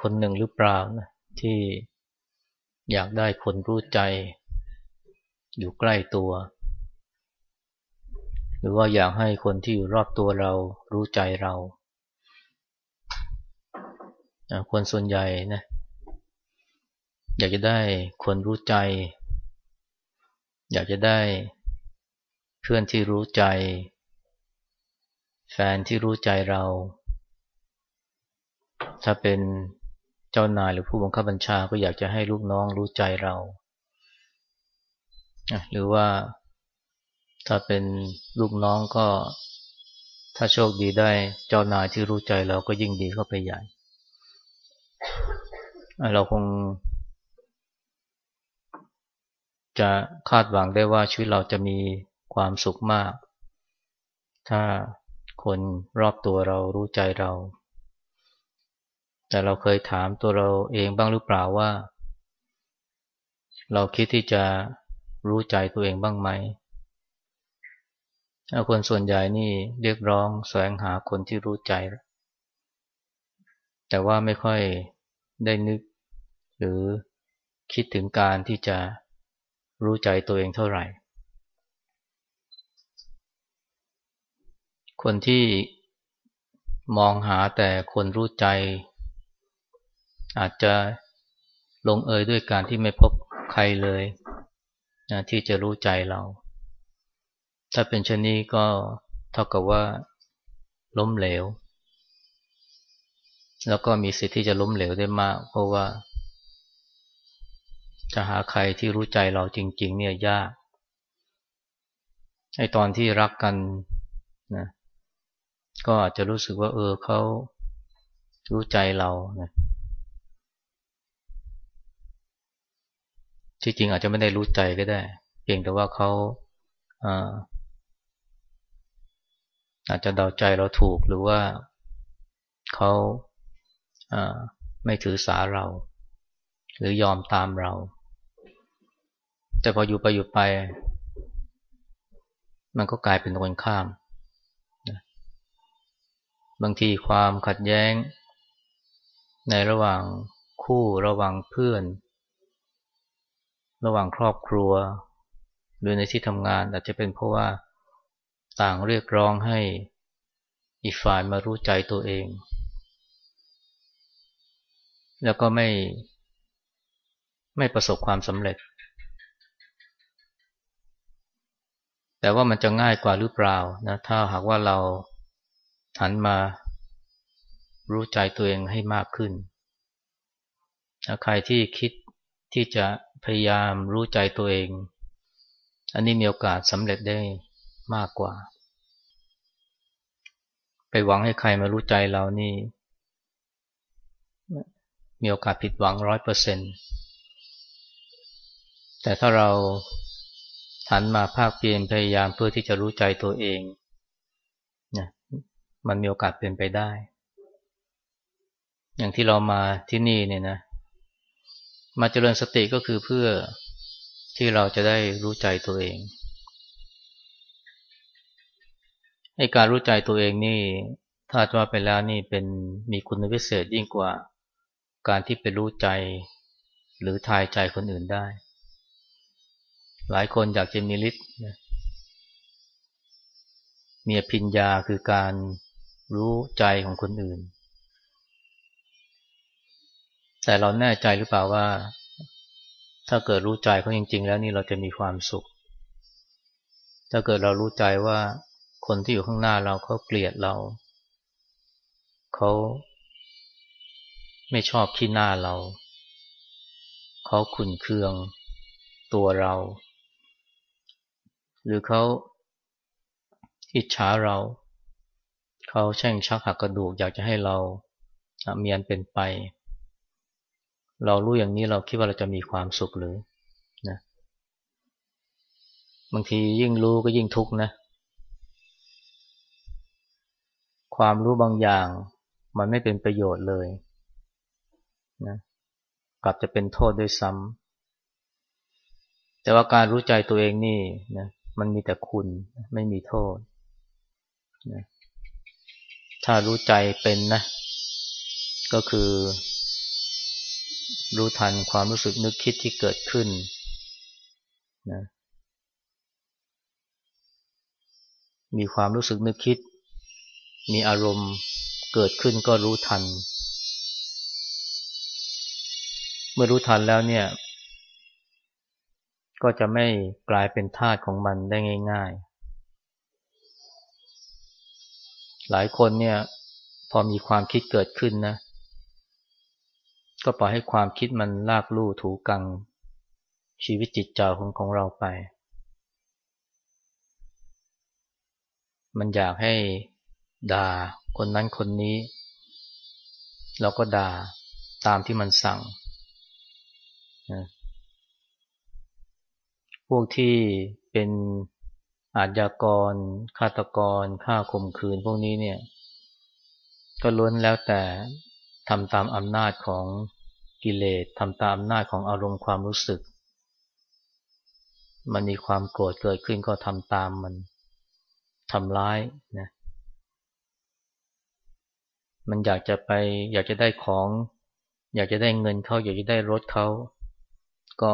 คนหนึ่งหรือเปล่านะที่อยากได้คนรู้ใจ อยู่ใกล้ตัว หรือว่าอยากให้คนที่อยู่รอบตัวเรารู้ใจเราคนส่วนใหญ่นะอยากจะได้คนรู้ใจ อยากจะได้เพื่อนที่รู้ใจ แฟนที่รู้ใจเรา ถ้าเป็น เจ้านายหรือผู้บังคับบัญชาก็อยากจะให้ลูกน้องรู้ใจเรา หรือว่าถ้าเป็นลูกน้องก็ ถ้าโชคดีได้เจ้านายที่รู้ใจเราก็ยิ่งดีเข้าไปใหญ่ เราคง จะคาดหวังได้ว่าชีวิตเราจะมีความสุขมาก ถ้าคนรอบตัวเรารู้ใจเรา แต่เราเคยถามตัวเราเองบ้างหรือเปล่าว่า เราคิดที่จะรู้ใจตัวเองบ้างไหมคนส่วนใหญ่นี่เรียกร้องแสวงหาคนที่รู้ใจ แต่ว่าไม่ค่อยได้นึก หรือคิดถึงการที่จะรู้ใจตัวเองเท่าไหร่ คนที่มองหาแต่คนรู้ใจ อาจจะลงเอยด้วยการที่ไม่พบใครเลยนะที่จะรู้ใจเรา ถ้าเป็นชนี้ก็เท่ากับว่า ล้มเหลว แล้วก็มีสิทธิ์ที่จะล้มเหลวได้มาก เพราะว่า จะหาใครที่รู้ใจเราจริง ๆ เนี่ยยากไอตอนที่รักกันนะก็อาจจะรู้สึกว่า เออเขารู้ใจเรานะ ที่จริงอาจจะไม่ได้รู้ใจก็ได้ เพียงแต่ว่าเขาอาอาจจะเดาใจเราถูกหรือว่าเขาไม่ถือสาเรา หรือยอมตามเรา แต่พออยู่ไปอยู่ไป มันก็กลายเป็นตรงข้าม บางทีความขัดแย้ง ในระหว่างคู่ระหว่างเพื่อน ระหว่างครอบครัว หรือในที่ทำงาน อาจจะเป็นเพราะว่าต่างเรียกร้องให้อีกฝ่ายมารู้ใจตัวเอง แล้วก็ไม่ไม่ประสบความสำเร็จ แต่ว่ามันจะง่ายกว่าหรือเปล่านะถ้าหากว่าเราหันมารู้ใจตัวเองให้มากขึ้น ใครที่คิดที่จะ พยายามรู้ใจตัวเอง อันนี้มีโอกาสสำเร็จได้มากกว่า ไปหวังให้ใครมารู้ใจเรานี่ มีโอกาสผิดหวังร้อยเปอร์เซ็นต์แต่ถ้าเราหันมาภาคเพียรพยายามเพื่อที่จะรู้ใจตัวเองนะมันมีโอกาสเป็นไปได้ อย่างที่เรามาที่นี่เนี่ยนะ มาเจริญสติก็คือเพื่อที่เราจะได้รู้ใจตัวเองให้การรู้ใจตัวเองนี่ ถ้าว่าไปแล้วนี่เป็นมีคุณวิเศษยิ่งกว่าการที่ไปรู้ใจ หรือทายใจคนอื่นได้ หลายคนอยากจะมีฤทธิ์มีพิญญาคือการรู้ใจของคนอื่น แต่เราแน่ใจหรือเปล่าว่า ถ้าเกิดรู้ใจเขาจริง ๆ แล้วนี่เราจะมีความสุข ถ้าเกิดเรารู้ใจว่าคนที่อยู่ข้างหน้าเราเขาเกลียดเราเขาไม่ชอบที่หน้าเรา เขาขุนเคืองตัวเรา หรือเขาอิจฉาเรา เขาแช่งชักหักกระดูกอยากจะให้เราเมียนเป็นไป เรารู้อย่างนี้เราคิดว่าเราจะมีความสุขหรือนะบางทียิ่งรู้ก็ยิ่งทุกข์นะ ความรู้บางอย่างมันไม่เป็นประโยชน์เลยนะกลับจะเป็นโทษด้วยซ้ำแต่ว่าการรู้ใจตัวเองนี่นะมันมีแต่คุณไม่มีโทษนะถ้ารู้ใจเป็นนะ ก็คือ รู้ทันความรู้สึกนึกคิดที่เกิดขึ้นนะมีความรู้สึกนึกคิด มีอารมณ์เกิดขึ้นก็รู้ทัน เมื่อรู้ทันแล้วเนี่ย ก็จะไม่กลายเป็นทาสของมันได้ง่าย ๆ หลายคนเนี่ย พอมีความคิดเกิดขึ้นนะ ก็ปล่อยให้ความคิดมันลากลู่ถูกังชีวิตจิตใจของของเราไป มันอยากให้ด่าคนนั้นคนนี้ เราก็ด่าตามที่มันสั่ง พวกที่เป็นอาชญากร ฆาตกรฆ่าข่มขืนพวกนี้เนี่ย ก็ล้วนแล้วแต่ ทำตามอำนาจของกิเลสทำตามอำนาจของอารมณ์ความรู้สึก มันมีความโกรธเกิดขึ้นก็ทำตามมันทำร้ายนะมันอยากจะไป อยากจะได้ของ อยากจะได้เงินเขาอยากจะได้รถเขาก็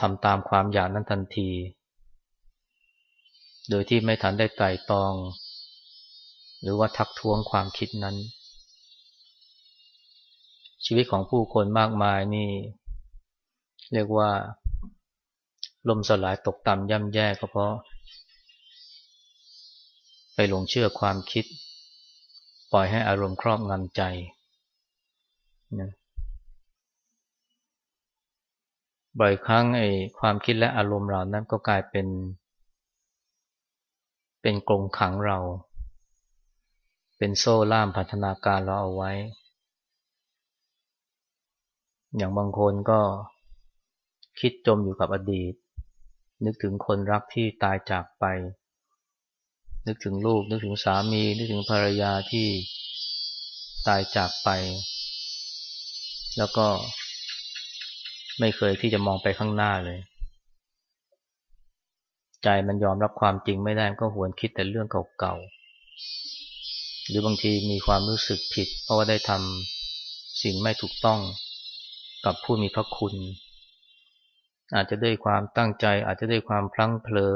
ทำตามความอยากนั้นทันที โดยที่ไม่ทันได้ไตร่ตรอง หรือว่าทักท้วงความคิดนั้น ชีวิตของผู้คนมากมายนี่ เรียกว่าล่มสลายตกต่ำย่ำแย่ก็เพราะ ไปหลงเชื่อความคิด ปล่อยให้อารมณ์ครอบงำใจนะบ่อยครั้งไอ้ความคิดและอารมณ์เรานั้นก็กลายเป็น เป็นกรงขังเรา เป็นโซ่ล่ามพัฒนาการเราเอาไว้ อย่างบางคนก็คิดจมอยู่กับอดีต นึกถึงคนรักที่ตายจากไป นึกถึงลูก นึกถึงสามี นึกถึงภรรยาที่ตายจากไป แล้วก็ไม่เคยที่จะมองไปข้างหน้าเลย ใจมันยอมรับความจริงไม่ได้ก็หวนคิดแต่เรื่องเก่าๆ หรือบางทีมีความรู้สึกผิด เพราะว่าได้ทำสิ่งไม่ถูกต้องกับผู้มีพระคุณ อาจจะด้วยความตั้งใจ อาจจะด้วยความพลั้งเผลอ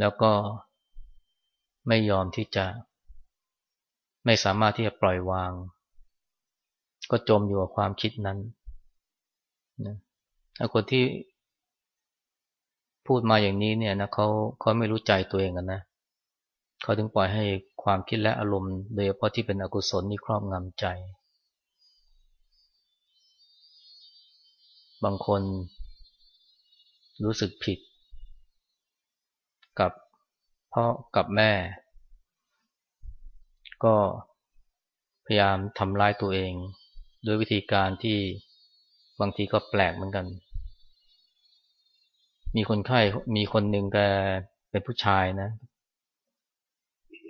แล้วก็ไม่ยอมที่จะ ไม่สามารถที่จะปล่อยวาง ก็จมอยู่กับความคิดนั้นนะคนที่พูดมาอย่างนี้เนี่ยนะเขาเขาไม่รู้ใจตัวเองกันนะ เขาถึงปล่อยให้ความคิดและอารมณ์ โดยเฉพาะที่เป็นอกุศลนี่ครอบงำใจ บางคนรู้สึกผิด กับพ่อกับแม่ ก็พยายามทำร้ายตัวเองด้วยวิธีการที่บางทีก็แปลกเหมือนกัน มีคนไข้มีคนหนึ่งแกเป็นผู้ชายนะ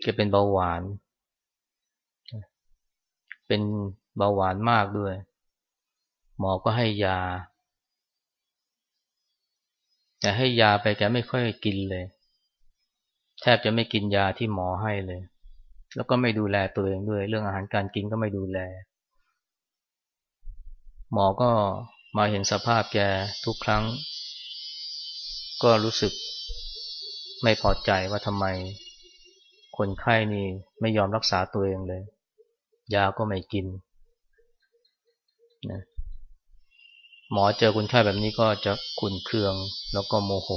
แกเป็นเบาหวาน เป็นเบาหวานมากด้วย หมอก็ให้ยา แต่ให้ยาไปแกไม่ค่อยกินเลย แทบจะไม่กินยาที่หมอให้เลย แล้วก็ไม่ดูแลตัวเองด้วย เรื่องอาหารการกินก็ไม่ดูแล หมอก็มาเห็นสภาพแกทุกครั้ง ก็รู้สึกไม่พอใจว่าทำไม คนไข้นี่ไม่ยอมรักษาตัวเองเลย ยาก็ไม่กินนะหมอเจอคนไข้แบบนี้ก็จะขุนเคืองแล้วก็โมโห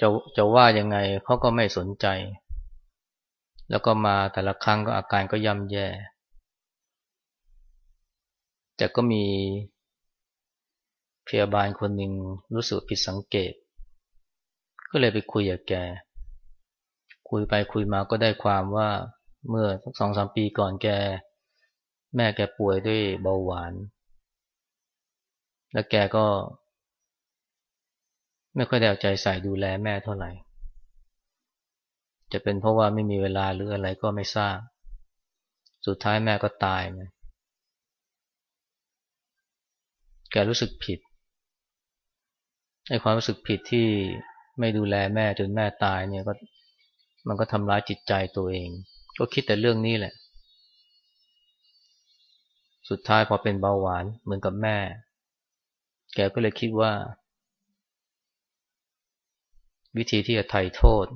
จะจะว่ายังไงเขาก็ไม่สนใจ แล้วก็มาแต่ละครั้งก็อาการก็ย่ำแย่ แต่ก็มีพยาบาลคนหนึ่งรู้สึกผิดสังเกต ก็เลยไปคุยกับแก คุยไปคุยมาก็ได้ความว่าเมื่อสักสองสามปีก่อนแก แม่แกป่วยด้วยเบาหวาน แล้วแกก็ ไม่ค่อยได้เอาใจใส่ดูแลแม่เท่าไหร่ จะเป็นเพราะว่าไม่มีเวลาหรืออะไรก็ไม่ทราบ สุดท้ายแม่ก็ตายนะแกรู้สึกผิดไอ้ความรู้สึกผิดที่ ไม่ดูแลแม่จนแม่ตายเนี่ยก็มันก็ทำร้ายจิตใจตัวเอง ก็คิดแต่เรื่องนี้แหละ สุดท้ายพอเป็นเบาหวานเหมือนกับแม่ แกก็เลยคิดว่า วิธีที่จะไถ่โทษ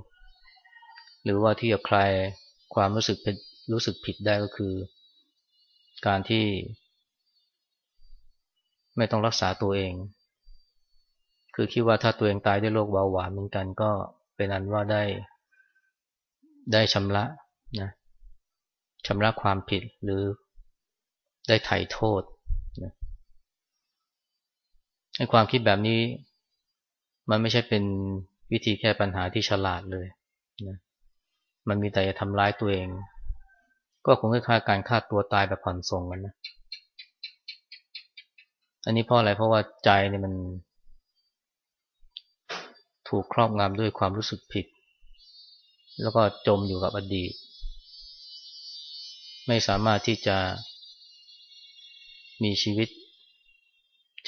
หรือว่าที่จะคลายความรู้สึกเป็นรู้สึกผิดได้ก็คือ การที่ ไม่ต้องรักษาตัวเอง คือคิดว่าถ้าตัวเองตายด้วยโรคเบาหวานเหมือนกันก็เป็นอันว่าได้ ได้ชำระนะชำระความผิดหรือได้ไถ่โทษนะให้ความคิดแบบนี้ มันไม่ใช่เป็นวิธีแก้ปัญหาที่ฉลาดเลยนะมันมีแต่จะทำร้ายตัวเอง ก็คงคล้ายๆการฆ่าตัวตายแบบผ่อนส่งกันนะ อันนี้เพราะอะไรเพราะว่าใจเนี่ยมัน ถูกครอบงำด้วยความรู้สึกผิด แล้วก็จมอยู่กับอดีต ไม่สามารถที่จะมีชีวิต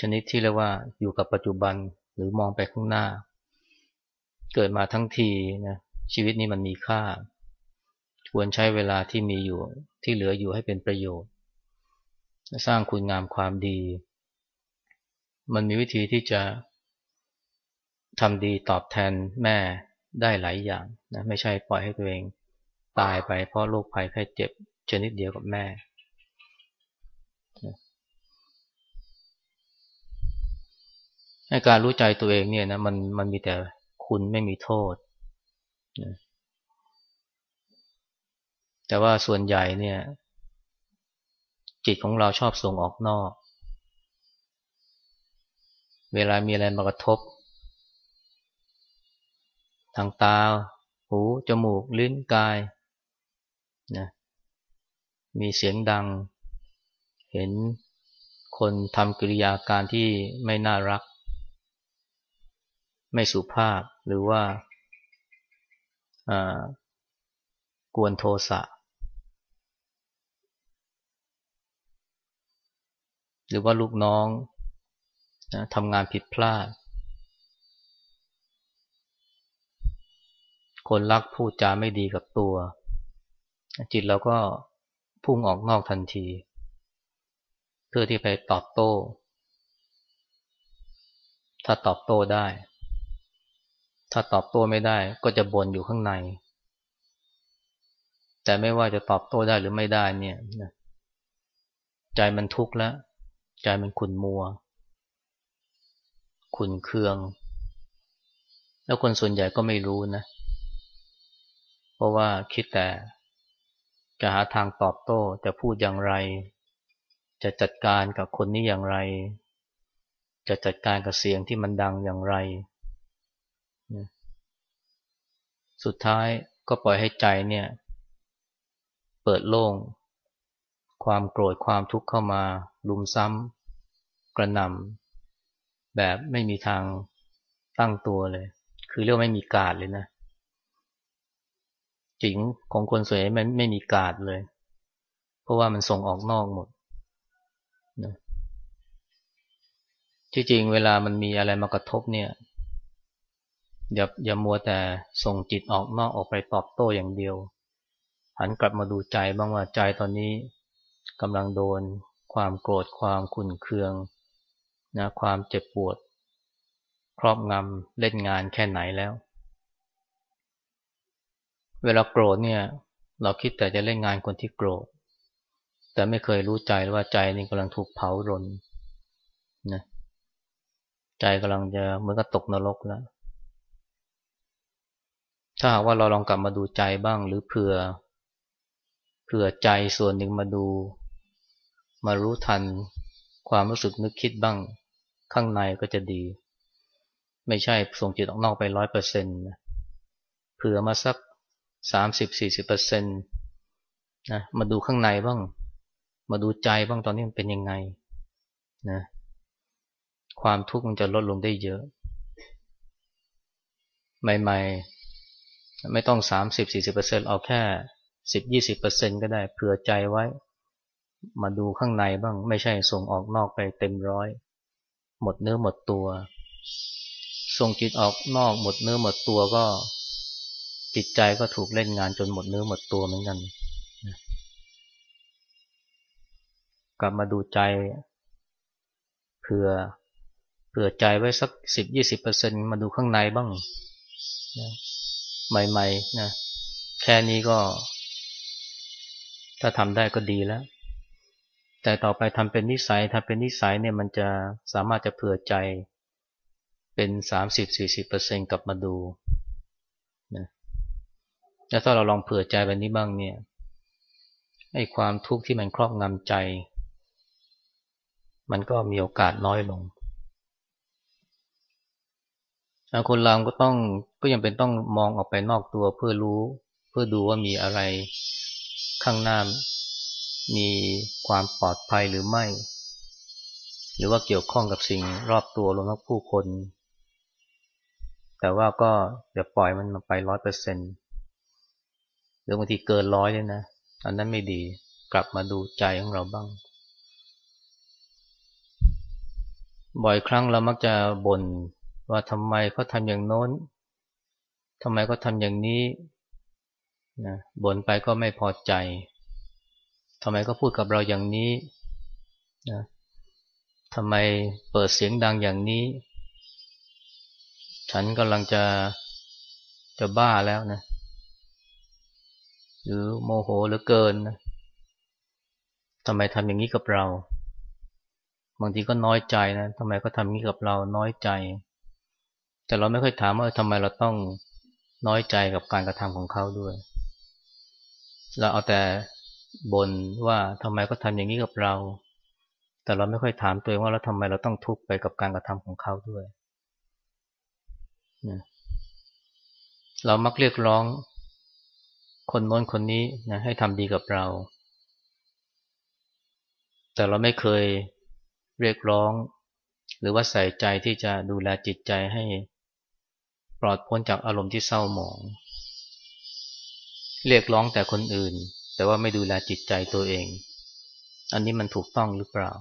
ชนิดที่เรียกว่าอยู่กับปัจจุบันหรือมองไปข้างหน้า เกิดมาทั้งทีนะชีวิตนี้มันมีค่า ควรใช้เวลาที่มีอยู่ที่เหลืออยู่ให้เป็นประโยชน์ สร้างคุณงามความดี มันมีวิธีที่จะ ทำดีตอบแทนแม่ได้หลายอย่างนะไม่ใช่ปล่อยให้ตัวเองตายไปเพราะโรคภัยไข้เจ็บชนิดเดียวกับแม่ให้การรู้ใจตัวเองเนี่ยนะมันมันมีแต่คุณไม่มีโทษนะแต่ว่าส่วนใหญ่เนี่ย จิตของเราชอบส่งออกนอก เวลามีอะไรมากระทบ ทางตา หู จมูก ลิ้น กายนะมีเสียงดัง เห็นคนทำกิริยาการที่ไม่น่ารัก ไม่สุภาพ หรือว่ากวนโทสะ หรือว่าลูกน้องนะทำงานผิดพลาด คนรักพูดจาไม่ดีกับตัว จิตเราก็พุ่งออกนอกทันที เพื่อที่ไปตอบโต้ ถ้าตอบโต้ได้ ถ้าตอบโต้ไม่ได้ก็จะบ่นอยู่ข้างใน แต่ไม่ว่าจะตอบโต้ได้หรือไม่ได้เนี่ยใจมันทุกข์แล้ว ใจมันขุ่นมัว ขุนเคือง แล้วคนส่วนใหญ่ก็ไม่รู้นะเพราะว่าคิดแต่จะหาทางตอบโต้ จะพูดอย่างไร จะจัดการกับคนนี้อย่างไร จะจัดการกับเสียงที่มันดังอย่างไร สุดท้ายก็ปล่อยให้ใจเนี่ย เปิดโล่ง ความโกรธความทุกข์เข้ามาลุมซ้ำกระหน่ำแบบไม่มีทางตั้งตัวเลย คือเรียกไม่มีกาดเลยนะ จิงของคนสวยไม่ไม่มีกาดเลย เพราะว่ามันส่งออกนอกหมดนะที่จริงเวลามันมีอะไรมากระทบเนี่ยอย่าอย่ามัวแต่ส่งจิตออกนอกออกไปตอบโต้อย่างเดียว หันกลับมาดูใจบ้างว่าใจตอนนี้กำลังโดน ความโกรธความขุ่นเคืองนะความเจ็บปวด ครอบงำเล่นงานแค่ไหนแล้ว เวลาโกรธเนี่ย เราคิดแต่จะเล่นงานคนที่โกรธ แต่ไม่เคยรู้ใจว่าใจนี่กำลังถูกเผารนนะใจกำลังจะเหมือนกับตกนรกแล้ว ถ้าหากว่าเราลองกลับมาดูใจบ้าง หรือเผื่อเผื่อใจส่วนหนึ่งมาดู มารู้ทันความรู้สึกนึกคิดบ้างข้างในก็จะดี ไม่ใช่ส่งจิตออกนอกไปร้อยเปอร์เซ็นต์เผื่อมาสัก สามสิบสี่สิบเปอร์เซ็นต์นะมาดูข้างในบ้าง มาดูใจบ้างตอนนี้มันเป็นยังไงนะความทุกข์มันจะลดลงได้เยอะ ใหม่ๆ ไม่ต้องสามสิบสี่สิบเปอร์เซ็นต์เอาแค่สิบยี่สิบเปอร์เซ็นต์ก็ได้เผื่อใจไว้ มาดูข้างในบ้าง ไม่ใช่ส่งออกนอกไปเต็มร้อย หมดเนื้อหมดตัว ส่งจิตออกนอกหมดเนื้อหมดตัวก็ จิตใจก็ถูกเล่นงานจนหมดเนื้อหมดตัวเหมือนกันกลับมาดูใจเผื่อเผื่อใจไว้สักสิบยี่สิบเปอร์เซ็นมาดูข้างในบ้างนะใหม่ๆนะแค่นี้ก็ ถ้าทำได้ก็ดีแล้ว แต่ต่อไปทำเป็นนิสัยทำเป็นนิสัยเนี่ยมันจะสามารถจะเผื่อใจเป็นสามสิบสี่สิบเปอร์เซ็นกลับมาดู แล้วถ้าเราลองเผื่อใจแบบนี้บ้างเนี่ยไอ้ความทุกข์ที่มันครอบงำใจ มันก็มีโอกาสน้อยลงคนเราก็ต้องก็ยังเป็นต้องมองออกไปนอกตัวเพื่อรู้ เพื่อดูว่ามีอะไรข้างหน้ามีความปลอดภัยหรือไม่ หรือว่าเกี่ยวข้องกับสิ่งรอบตัวรวมทั้งผู้คน แต่ว่าก็อย่าปล่อยมันมาไปร้อยเปอร์เซ็นต์ หรือบางทีเกินร้อยเลยนะอันนั้นไม่ดีกลับมาดูใจของเราบ้าง บ่อยครั้งเรามักจะบน่นว่าทำไมเขาทำอย่างโน้นทำไมเขาทำอย่างนี้นะบ่นไปก็ไม่พอใจทำไมเขาพูดกับเราอย่างนี้นะทำไมเปิดเสียงดังอย่างนี้ ฉันกำลังจะจะบ้าแล้วนะ หรือโมโหเหลือเกินนะทำไมทำอย่างนี้กับเรา บางทีก็น้อยใจนะทำไมก็ทำอย่างนี้กับเราน้อยใจ แต่เราไม่ค่อยถามว่าทำไมเราต้องน้อยใจกับการกระทำของเขาด้วย เราเอาแต่บ่นว่าทำไมก็ทำอย่างนี้กับเรา แต่เราไม่ค่อยถามตัวเองว่าเราทำไมเราต้องทุกข์ไปกับการกระทำของเขาด้วยนะเรามักเรียกร้อง คนโน้นคนนี้นะให้ทำดีกับเรา แต่เราไม่เคยเรียกร้อง หรือว่าใส่ใจที่จะดูแลจิตใจให้ปลอดพ้นจากอารมณ์ที่เศร้าหมอง เรียกร้องแต่คนอื่น แต่ว่าไม่ดูแลจิตใจตัวเอง อันนี้มันถูกต้องหรือเปล่า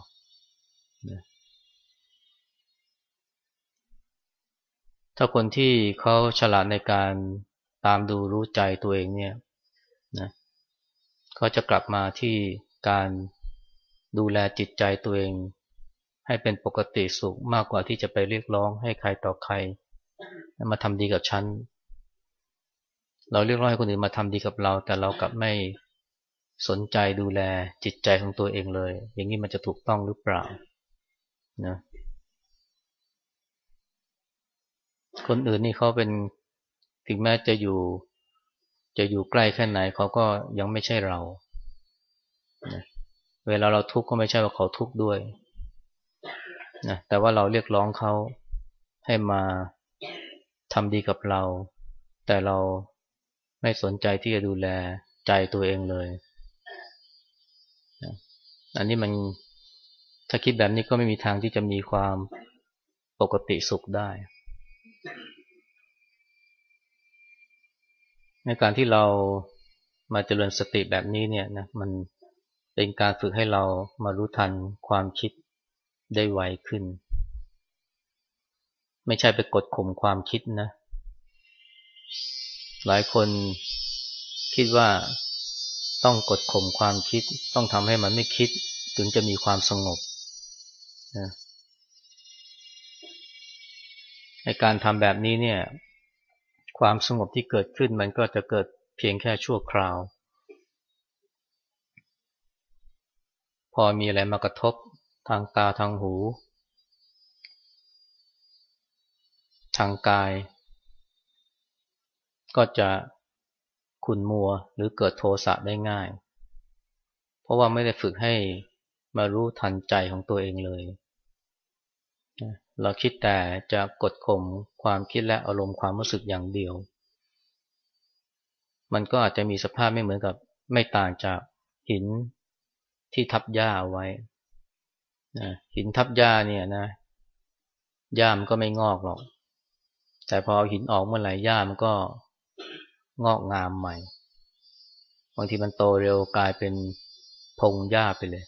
ถ้าคนที่เขาฉลาดในการตามดูรู้ใจตัวเองเนี่ย เขาจะกลับมาที่การดูแลจิตใจตัวเอง ให้เป็นปกติสุขมากกว่าที่จะไปเรียกร้องให้ใครต่อใคร มาทำดีกับฉัน เราเรียกร้องให้คนอื่นมาทำดีกับเรา แต่เรากลับไม่สนใจดูแลจิตใจของตัวเองเลย อย่างนี้มันจะถูกต้องหรือเปล่านะคนอื่นนี่เขาเป็นถึงแม้จะอยู่ จะอยู่ใกล้แค่ไหนเขาก็ยังไม่ใช่เรา เวลาเราทุกข์ก็ไม่ใช่ว่าเขาทุกข์ด้วยนะแต่ว่าเราเรียกร้องเขาให้มาทำดีกับเรา แต่เราไม่สนใจที่จะดูแลใจตัวเองเลยอันนี้มันถ้าคิดแบบนี้ก็ไม่มีทางที่จะมีความปกติสุขได้ ในการที่เรามาเจริญสติแบบนี้เนี่ยนะมันเป็นการฝึกให้เรามารู้ทันความคิดได้ไวขึ้น ไม่ใช่ไปกดข่มความคิดนะ หลายคนคิดว่าต้องกดข่มความคิด ต้องทำให้มันไม่คิดถึงจะมีความสงบนะในการทำแบบนี้เนี่ย ความสงบที่เกิดขึ้นมันก็จะเกิดเพียงแค่ชั่วคราว พอมีอะไรมากระทบทางตาทางหู ทางกาย ก็จะขุนมัวหรือเกิดโทสะได้ง่าย เพราะว่าไม่ได้ฝึกให้มารู้ทันใจของตัวเองเลย เราคิดแต่จะกดข่มความคิดและอารมณ์ความรู้สึกอย่างเดียว มันก็อาจจะมีสภาพไม่เหมือนกับไม่ต่างจากหินที่ทับหญ้าไว้หินทับหญ้าเนี่ยนะหญ้ามันก็ไม่งอกหรอก แต่พอเอาหินออกเมื่อไหร่หญ้ามันก็งอกงามใหม่บางทีมันโตเร็วกลายเป็นพงหญ้าไปเลย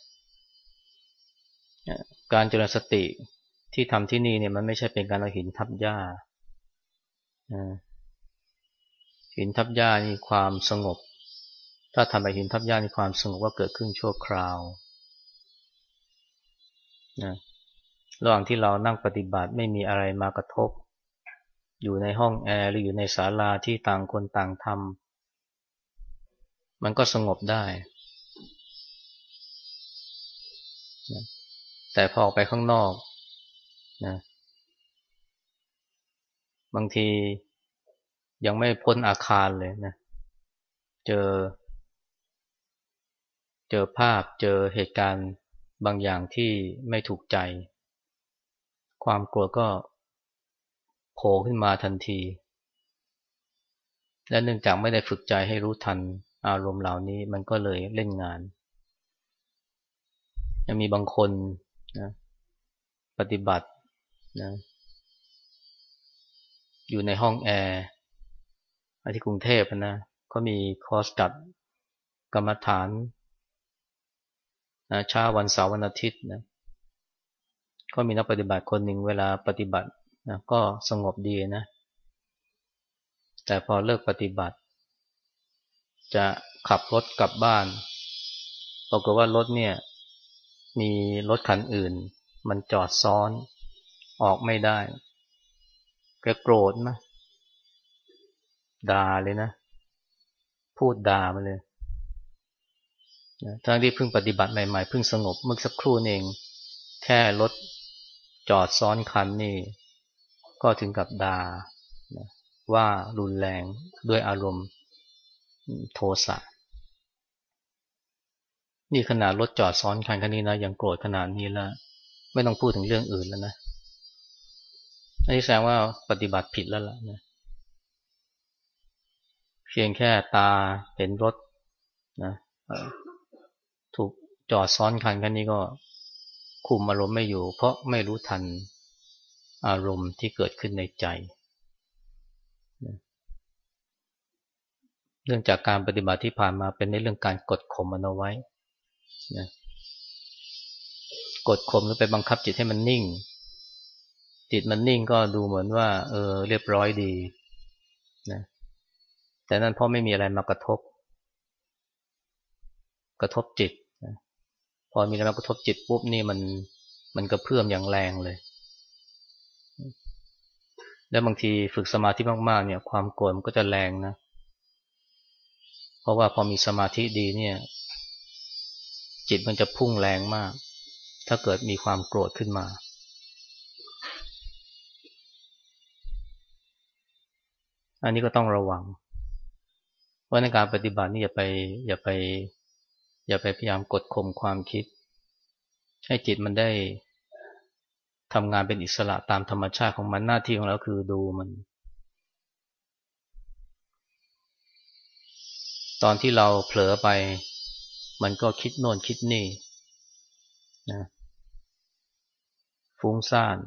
การเจริญสติ ที่ทำที่นี่เนี่ยมันไม่ใช่เป็นการเอาหินทับหญ้าหินทับหญ้านี่ความสงบ ถ้าทำไปหินทับหญ้านี่ความสงบก็เกิดขึ้นชั่วคราวนะระหว่างที่เรานั่งปฏิบัติไม่มีอะไรมากระทบ อยู่ในห้องแอร์หรืออยู่ในศาลาที่ต่างคนต่างทำมันก็สงบได้ แต่พอออกไปข้างนอก นะบางทียังไม่พ้นอาคารเลยนะ เจอ เจอภาพเจอเหตุการณ์บางอย่างที่ไม่ถูกใจ ความกลัวก็โผล่ขึ้นมาทันที และเนื่องจากไม่ได้ฝึกใจให้รู้ทันอารมณ์เหล่านี้มันก็เลยเล่นงานยังมีบางคนนะปฏิบัติ นะอยู่ในห้องแอร์ที่กรุงเทพนะเขามีคอร์สจัดกรรมฐานนะเช้าวันเสาร์วันอาทิตย์นะก็มีนักปฏิบัติคนหนึ่งเวลาปฏิบัตินะก็สงบดีนะ แต่พอเลิกปฏิบัติ จะขับรถกลับบ้านปรากฏว่ารถเนี่ย มีรถคันอื่น มันจอดซ้อน ออกไม่ได้ แกโกรธไหมด่าเลยนะ พูดด่ามาเลยทั้งที่เพิ่งปฏิบัติใหม่ๆเพิ่งสงบเมื่อสักครู่เอง แค่รถจอดซ้อนคันนี่ ก็ถึงกับดา่าว่ารุนแรงด้วยอารมณ์โทสะนี่ขนาดรถจอดซ้อนคันคันนี้นะยังโกรธขนาดนี้แล้ว ไม่ต้องพูดถึงเรื่องอื่นแล้วนะ อันนี้แสดงว่าปฏิบัติผิดแล้วล่ะนะเพียงแค่ตาเห็นรถนะถูกจอดซ้อนคันคันนี้ก็คุมอารมณ์ไม่อยู่ เพราะไม่รู้ทันอารมณ์ที่เกิดขึ้นในใจเรื่องจากการปฏิบัติที่ผ่านมาเป็นในเรื่องการกดข่มมันเอาไว้นะกดข่มหรือไปบังคับจิตให้มันนิ่ง จิตมันนิ่งก็ดูเหมือนว่า เออ เรียบร้อยดีนะแต่นั่นเพราะไม่มีอะไรมากระทบ กระทบจิตพอมีอะไรมากระทบจิตปุ๊บนี่มันมันกระเพื่อมอย่างแรงเลย แล้วบางทีฝึกสมาธิมากๆ เนี่ย ความโกรธมันก็จะแรงนะ เพราะว่าพอมีสมาธิดีเนี่ย จิตมันจะพุ่งแรงมาก ถ้าเกิดมีความโกรธขึ้นมา อันนี้ก็ต้องระวังว่าในการปฏิบัตินี่อย่าไปอย่าไป อย่าไปพยายามกดข่มความคิด ให้จิตมันได้ทำงานเป็นอิสระตามธรรมชาติของมันหน้าที่ของเราคือดูมัน ตอนที่เราเผลอไป มันก็คิดโน่นคิดนี่นะฟุ้งซ่าน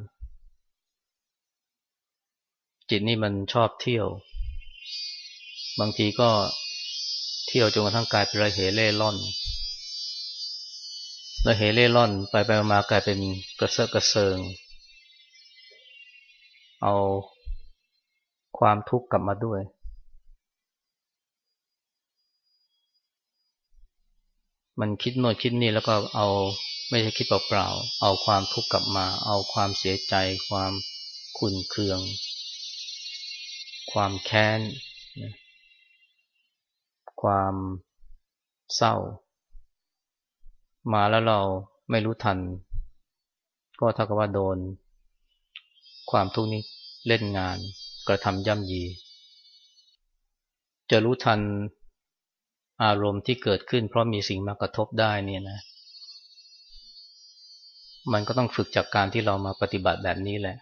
จิตนี่มันชอบเที่ยว บางทีก็เที่ยวจนกระทั่งกลายเป็นระเหเล่ร่อนระเหเล่ร่อนไปไปมากลายเป็นกระเซาะกระเซิง เอาความทุกข์กลับมาด้วย มันคิดโน่นคิดนี่แล้วก็เอาไม่ใช่คิดเปล่าๆ เอาความทุกข์กลับมา เอาความเสียใจ ความขุ่นเคือง ความแค้น ความเศร้า มาแล้วเราไม่รู้ทัน ก็เท่ากับว่าโดน ความทุกข์นี้เล่นงาน กระทำย่ำยี จะรู้ทันอารมณ์ที่เกิดขึ้น เพราะมีสิ่งมากระทบได้เนี่ยนะ มันก็ต้องฝึกจากการที่เรามาปฏิบัติแบบนี้แหละ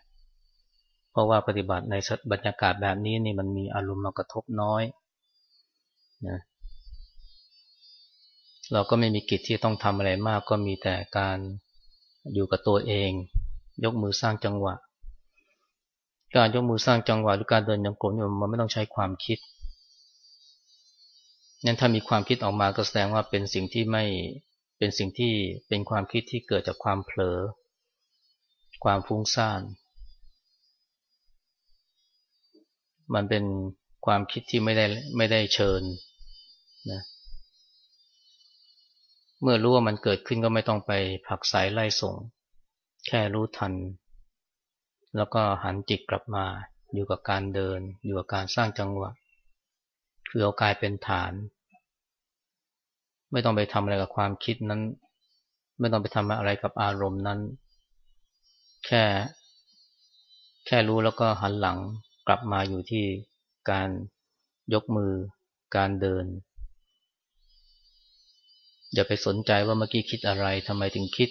เพราะว่าปฏิบัติในบรรยากาศแบบนี้นี่มันมีอารมณ์มากระทบน้อย นะเราก็ไม่มีกิจที่ต้องทำอะไรมาก ก็มีแต่การอยู่กับตัวเอง ยกมือสร้างจังหวะ การยกมือสร้างจังหวะหรือการเดินยังกลมมันไม่ต้องใช้ความคิดนั้นถ้ามีความคิดออกมาก็แสดงว่าเป็นสิ่งที่ไม่เป็นสิ่งที่เป็นความคิดที่เกิดจากความเผลอ ความฟุ้งซ่าน มันเป็นความคิดที่ไม่ได้ไม่ได้เชิญ นะเมื่อรู้ว่ามันเกิดขึ้นก็ไม่ต้องไปผักสายไล่ส่ง แค่รู้ทัน แล้วก็หันจิตกลับมา อยู่กับการเดิน อยู่กับการสร้างจังหวะ คือเอากายเป็นฐาน ไม่ต้องไปทำอะไรกับความคิดนั้น ไม่ต้องไปทำอะไรกับอารมณ์นั้น แค่ แค่รู้แล้วก็หันหลังกลับมาอยู่ที่การยกมือ การเดิน อย่าไปสนใจว่าเมื่อกี้คิดอะไรทำไมถึงคิด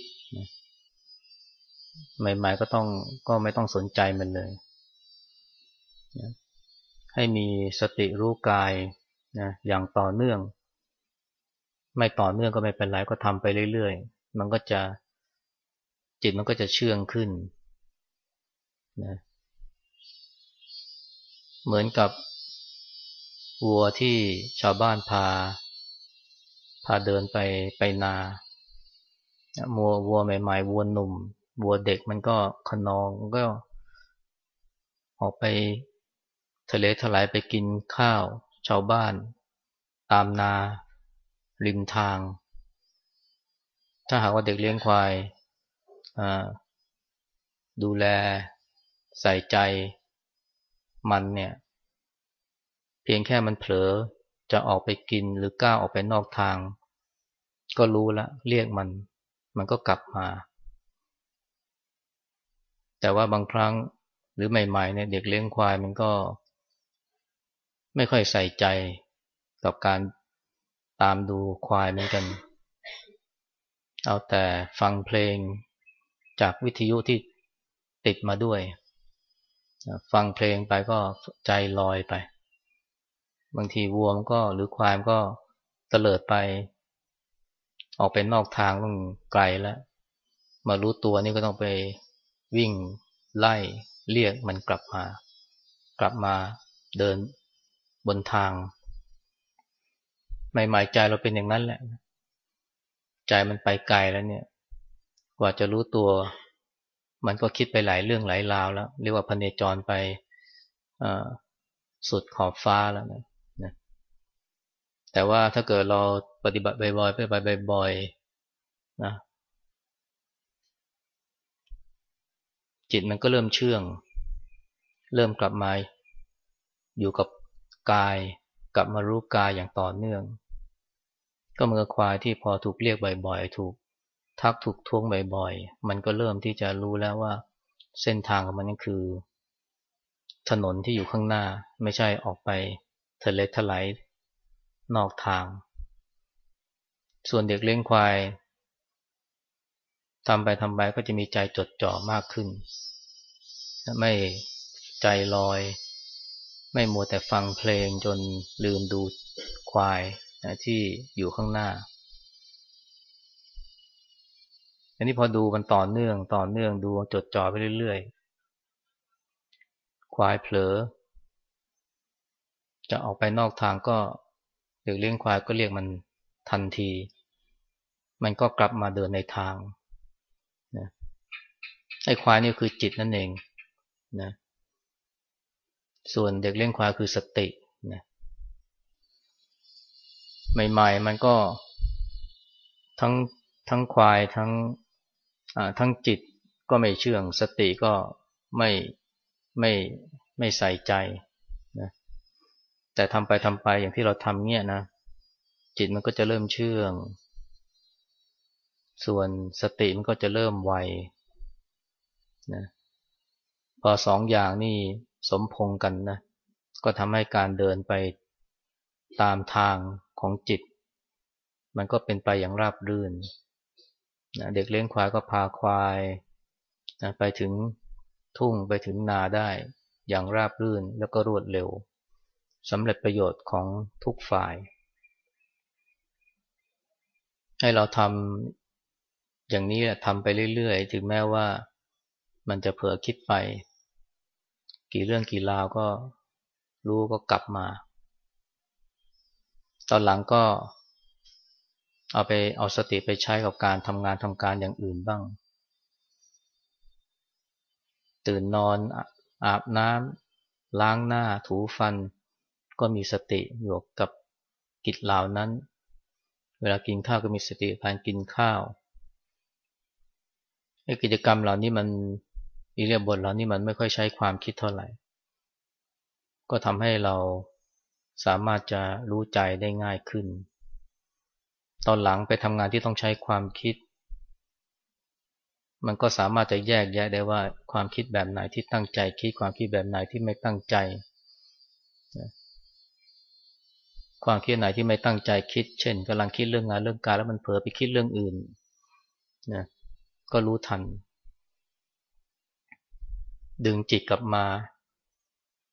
ใหม่ๆก็ต้องก็ไม่ต้องสนใจมันเลย ให้มีสติรู้กายนะอย่างต่อเนื่อง ไม่ต่อเนื่องก็ไม่เป็นไรก็ทำไปเรื่อยๆ มันก็จะจิตมันก็จะเชื่องขึ้นนะเหมือนกับวัวที่ชาวบ้านพา พาเดินไปไปนาวัววัวใหม่ๆวัวหนุ่มวัวเด็กมันก็ขนองก็ ออกไปทะเลถลายไปกินข้าว ชาวบ้าน ตามนา ริมทาง ถ้าหากว่าเด็กเลี้ยงควายดูแลใส่ใจมันเนี่ย เพียงแค่มันเผลอ จะออกไปกินหรือก้าวออกไปนอกทาง ก็รู้ละเรียกมัน มันก็กลับมา แต่ว่าบางครั้งหรือใหม่ๆเนี่ยเด็กเลี้ยงควายมันก็ ไม่ค่อยใส่ใจกับการตามดูควายเหมือนกัน เอาแต่ฟังเพลงจากวิทยุที่ติดมาด้วย ฟังเพลงไปก็ใจลอยไป บางทีวัวมันก็หรือควายมันก็เตลิดไป ออกไปนอกทางต้องไกลแล้ว มารู้ตัวนี่ก็ต้องไปวิ่งไล่เรียกมันกลับมา กลับมาเดินบนทาง ใหม่ๆใจเราเป็นอย่างนั้นแหละ ใจมันไปไกลแล้วเนี่ย กว่าจะรู้ตัว มันก็คิดไปหลายเรื่องหลายราวแล้ว เรียกว่าพเนจรไปสุดขอบฟ้าแล้วนะนะ แต่ว่าถ้าเกิดเราปฏิบัติบ่อยๆไปบ่อยๆนะจิตมันก็เริ่มเชื่อง เริ่มกลับมาอยู่กับกาย กลับมารู้กายอย่างต่อเนื่อง ก็เมื่อควายที่พอถูกเรียกบ่อยๆ ถูกทักถูกท้วงบ่อยๆ มันก็เริ่มที่จะรู้แล้วว่า เส้นทางของมันนั่นคือ ถนนที่อยู่ข้างหน้าไม่ใช่ออกไปทะเลทลาย นอกทาง ส่วนเด็กเลี้ยงควายทำไปทำไปก็จะมีใจจดจ่อมากขึ้น ไม่ใจลอย ไม่มัวแต่ฟังเพลงจนลืมดูควายนะที่อยู่ข้างหน้า อันนี้พอดูมันต่อเนื่องต่อเนื่องดูจดจ่อไปเรื่อยๆ ควายเผลอ จะออกไปนอกทางก็ เด็กเลี้ยงควายก็เรียกมันทันที มันก็กลับมาเดินในทางนะไอ้ควายนี่คือจิตนั่นเองนะส่วนเด็กเลี้ยงควายคือสตินะใหม่ๆ มันก็ทั้งทั้งควายทั้งทั้งจิตก็ไม่เชื่อง สติก็ไม่ไม่ไม่ใส่ใจ แต่ทำไปทำไปอย่างที่เราทำเนี่ยนะ จิตมันก็จะเริ่มเชื่อง ส่วนสติมันก็จะเริ่มไวนะพอสองอย่างนี่สมพงกันนะ ก็ทำให้การเดินไปตามทางของจิต มันก็เป็นไปอย่างราบรื่นนะเด็กเลี้ยงควายก็พาควายนะไปถึงทุ่งไปถึงนาได้อย่างราบรื่นแล้วก็รวดเร็ว สำเร็จประโยชน์ของทุกฝ่าย ให้เราทำอย่างนี้ทำไปเรื่อยๆ ถึงแม้ว่ามันจะเผลอคิดไป กี่เรื่องกี่ราวก็รู้ก็กลับมา ตอนหลังก็เอาไปเอาสติไปใช้กับการทำงานทำการอย่างอื่นบ้าง ตื่นนอนอาบน้ำล้างหน้าถูฟัน ก็มีสติอยู่กับกิจเหล่านั้น เวลากินข้าวก็มีสติการกินข้าวไอ้กิจกรรมเหล่านี้มันอิเลียบทเหล่านี้มันไม่ค่อยใช้ความคิดเท่าไหร่ ก็ทำให้เราสามารถจะรู้ใจได้ง่ายขึ้น ตอนหลังไปทำงานที่ต้องใช้ความคิด มันก็สามารถจะแยกแยะได้ว่าความคิดแบบไหนที่ตั้งใจคิดความคิดแบบไหนที่ไม่ตั้งใจ ความคิดไหนที่ไม่ตั้งใจคิด เช่นกำลังคิดเรื่องงานเรื่องการแล้วมันเผลอไปคิดเรื่องอื่นนะก็รู้ทัน ดึงจิตกลับมา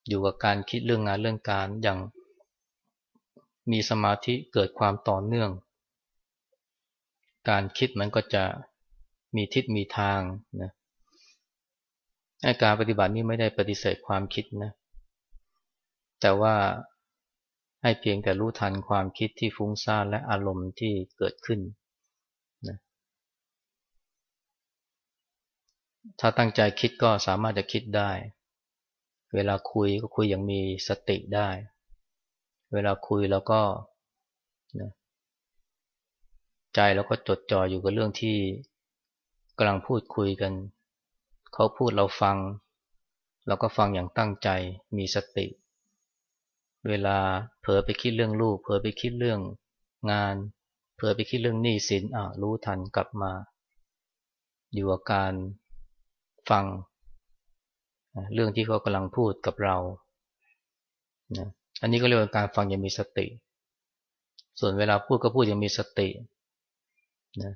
อยู่กับการคิดเรื่องงานเรื่องการอย่างมีสมาธิเกิดความต่อเนื่อง การคิดมันก็จะมีทิศมีทางนะการปฏิบัตินี้ไม่ได้ปฏิเสธความคิดนะ แต่ว่า ให้เพียงแต่รู้ทันความคิดที่ฟุ้งซ่านและอารมณ์ที่เกิดขึ้นนะถ้าตั้งใจคิดก็สามารถจะคิดได้ เวลาคุยก็คุยอย่างมีสติได้ เวลาคุยแล้วก็นะใจเราก็จดจ่ออยู่กับเรื่องที่กำลังพูดคุยกัน เขาพูดเราฟัง เราก็ฟังอย่างตั้งใจมีสติเเวลาเผลอไปคิดเรื่องลูก เผลอไปคิดเรื่องงาน เผลอไปคิดเรื่องหนี้สินอะรู้ทันกลับมา อยู่กับการฟัง เรื่องที่เขากำลังพูดกับเรานะอันนี้ก็เรียกว่าการฟังอย่างมีสติ ส่วนเวลาพูดก็พูดอย่างมีสตินะ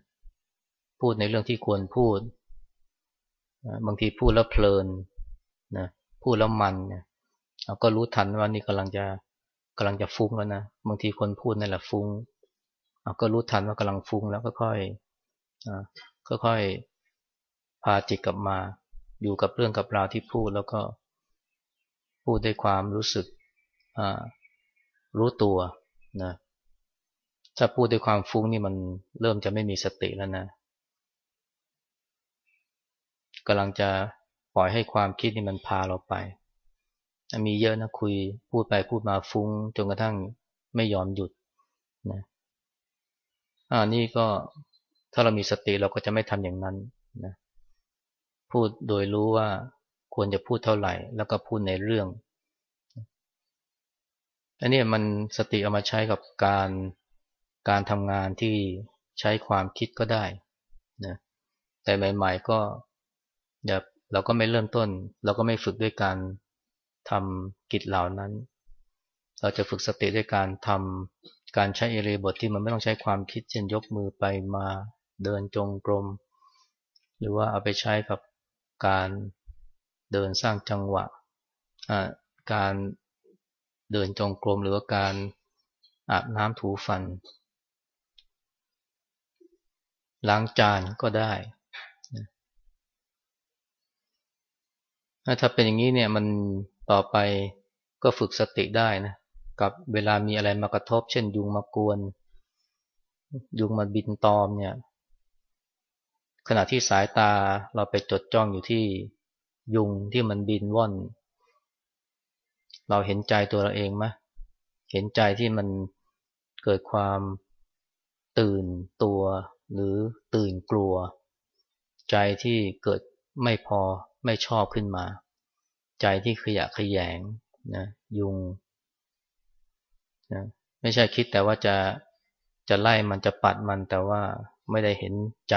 พูดในเรื่องที่ควรพูดนะบางทีพูดแล้วเพลินนะพูดแล้วมันนี่ยเรา ก็รู้ทันว่านี่กำลังจะกำลังจะฟุ้งแล้วนะบางทีคนพูดนั่นแหละฟุ้งเราก็รู้ทันว่ากำลังฟุ้งแล้วก็ค่อยค่อยๆพาจิตกลับมา อยู่กับเรื่องกับราวที่พูดแล้วก็พูดด้วยความรู้สึกรู้ตัวนะถ้าพูดด้วยความฟุ้งนี่มันเริ่มจะไม่มีสติแล้วนะกำลังจะปล่อยให้ความคิดนี่มันพาเราไป มีเยอะนะคุยพูดไปพูดมาฟุ้งจนกระทั่งไม่ยอมหยุดนะอ่านี่ก็ถ้าเรามีสติเราก็จะไม่ทำอย่างนั้นนะพูดโดยรู้ว่าควรจะพูดเท่าไหร่ แล้วก็พูดในเรื่องอันนี้มันสติเอามาใช้กับการการทำงานที่ใช้ความคิดก็ได้นะแต่ใหม่ ๆ ก็เดี๋ยวเราก็ไม่เริ่มต้น เราก็ไม่ฝึกด้วยการ ทำกิจเหล่านั้น เราจะฝึกสติด้วยการทำการใช้เอเรบทที่มันไม่ต้องใช้ความคิดเช่นยกมือไปมาเดินจงกรม หรือว่าเอาไปใช้กับการเดินสร้างจังหวะการเดินจงกรมหรือว่าการอาบน้ำถูฟัน ล้างจานก็ได้ถ้าเป็นอย่างนี้เนี่ยมัน ต่อไปก็ฝึกสติได้นะกับเวลามีอะไรมากระทบ เช่น ยุงมากวน ยุงมาบินตอมเนี่ย ขณะที่สายตาเราไปจดจ้องอยู่ที่ยุงที่มันบินว่อน เราเห็นใจตัวเราเองไหมเห็นใจที่มันเกิดความตื่นตัวหรือตื่นกลัว ใจที่เกิดไม่พอไม่ชอบขึ้นมา ใจที่ขยะขยงนะยุงนะไม่ใช่คิดแต่ว่าจะจะไล่มันจะปัดมันแต่ว่าไม่ได้เห็นใจ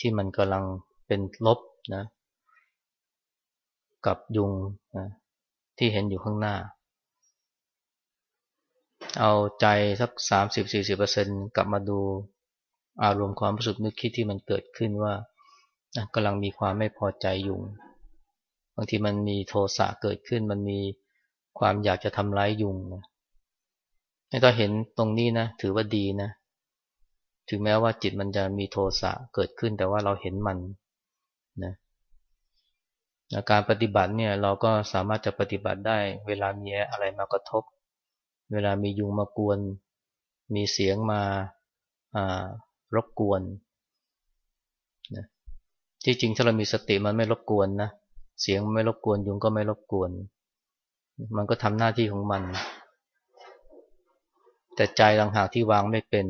ที่มันกำลังเป็นลบนะกับยุงนะที่เห็นอยู่ข้างหน้า เอาใจสักสามสิบสี่สิบเปอร์เซ็นกลับมาดูอารมณ์ความรู้สึกนึกคิดที่มันเกิดขึ้นว่ากำลังมีความไม่พอใจยู่ บางทีมันมีโทสะเกิดขึ้น มันมีความอยากจะทำร้ายยุงนะถ้าเห็นตรงนี้นะ ถือว่าดีนะ ถึงแม้ว่าจิตมันจะมีโทสะเกิดขึ้น แต่ว่าเราเห็นมันนะการปฏิบัติเนี่ยเราก็สามารถจะปฏิบัติได้ เวลามีอะไรมากระทบ เวลามียุงมากวน มีเสียงมารบกวนนะที่จริงถ้าเรามีสติมันไม่รบกวนนะ เสียงไม่รบกวนยุงก็ไม่รบกวน มันก็ทำหน้าที่ของมัน แต่ใจต่างหากที่วางไม่เป็น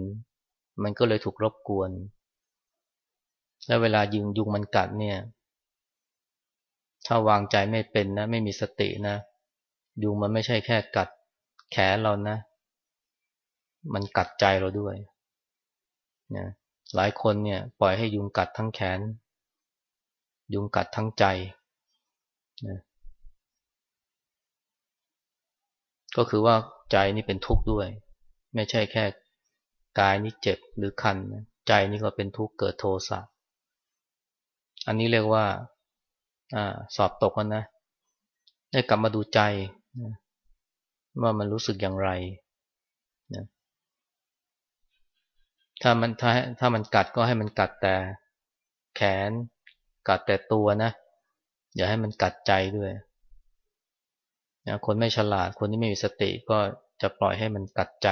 มันก็เลยถูกรบกวน แล้วเวลายุงยุงมันกัดเนี่ย ถ้าวางใจไม่เป็นนะ ไม่มีสตินะ ยุงมันไม่ใช่แค่กัดแขนเรานะ มันกัดใจเราด้วยนะหลายคนเนี่ย ปล่อยให้ยุงกัดทั้งแขน ยุงกัดทั้งใจ นะก็คือว่าใจนี่เป็นทุกข์ด้วย ไม่ใช่แค่กายนี่เจ็บหรือคัน ใจนี่ก็เป็นทุกข์เกิดโทสะอันนี้เรียกว่าอสอบตกนะ ได้กลับมาดูใจว่ามันรู้สึกอย่างไรนะถ้ามันถ้าถ้ามันกัดก็ให้มันกัดแต่แขน กัดแต่ตัวนะ อย่าให้มันกัดใจด้วยนะคนไม่ฉลาดคนที่ไม่มีสติก็จะปล่อยให้มันกัดใจ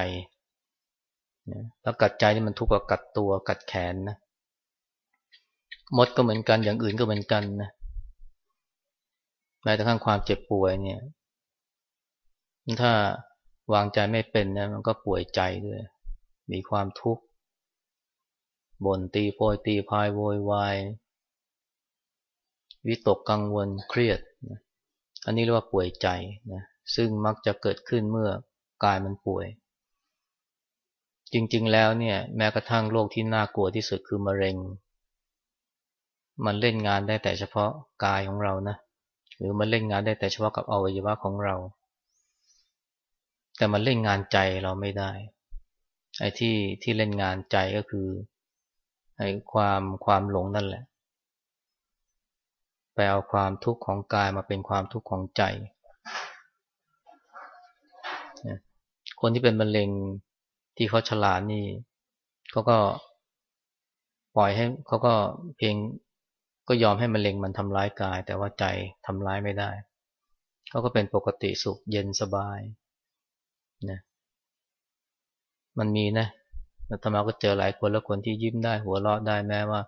นะแล้วกัดใจนี่มันทุกข์กว่ากัดตัวกัดแขนนะมดก็เหมือนกันอย่างอื่นก็เหมือนกันนะแม้แต่ข้างความเจ็บป่วยเนี่ย ถ้าวางใจไม่เป็นนะมันก็ป่วยใจด้วย มีความทุกข์บ่นตีโพยตีพายโวยวาย วิตกกังวลเครียดนะอันนี้เรียกว่าป่วยใจนะซึ่งมักจะเกิดขึ้นเมื่อกายมันป่วย จริงๆแล้วเนี่ยแม้กระทั่งโรคที่น่ากลัวที่สุดคือมะเร็ง มันเล่นงานได้แต่เฉพาะกายของเรานะหรือมันเล่นงานได้แต่เฉพาะกับอวัยวะของเรา แต่มันเล่นงานใจเราไม่ได้ไอ้ที่ที่เล่นงานใจก็คือไอ้ความความหลงนั่นแหละ ไปเอาความทุกข์ของกายมาเป็นความทุกข์ของใจ คนที่เป็นมะเร็งที่เขาฉลาดนี่เขาก็ปล่อยให้เขาก็เพียงก็ยอมให้มะเร็งมันทำร้ายกาย แต่ว่าใจทำร้ายไม่ได้เขาก็เป็นปกติสุขเย็นสบายนะมันมีนะธรรมาก็เจอหลายคนแล้วคนที่ยิ้มได้หัวเราะได้แม้ว่า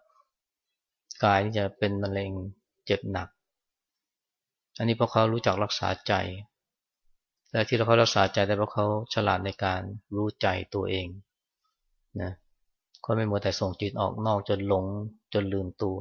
กายที่จะเป็นมะเร็ง เจ็บหนัก อันนี้เพราะเขารู้จักรักษาใจ และที่เขารักษาใจได้เพราะเขาฉลาดในการรู้ใจตัวเองนะเขาไม่มัวแต่ส่งจิตออกนอกจนหลงจนลืมตัว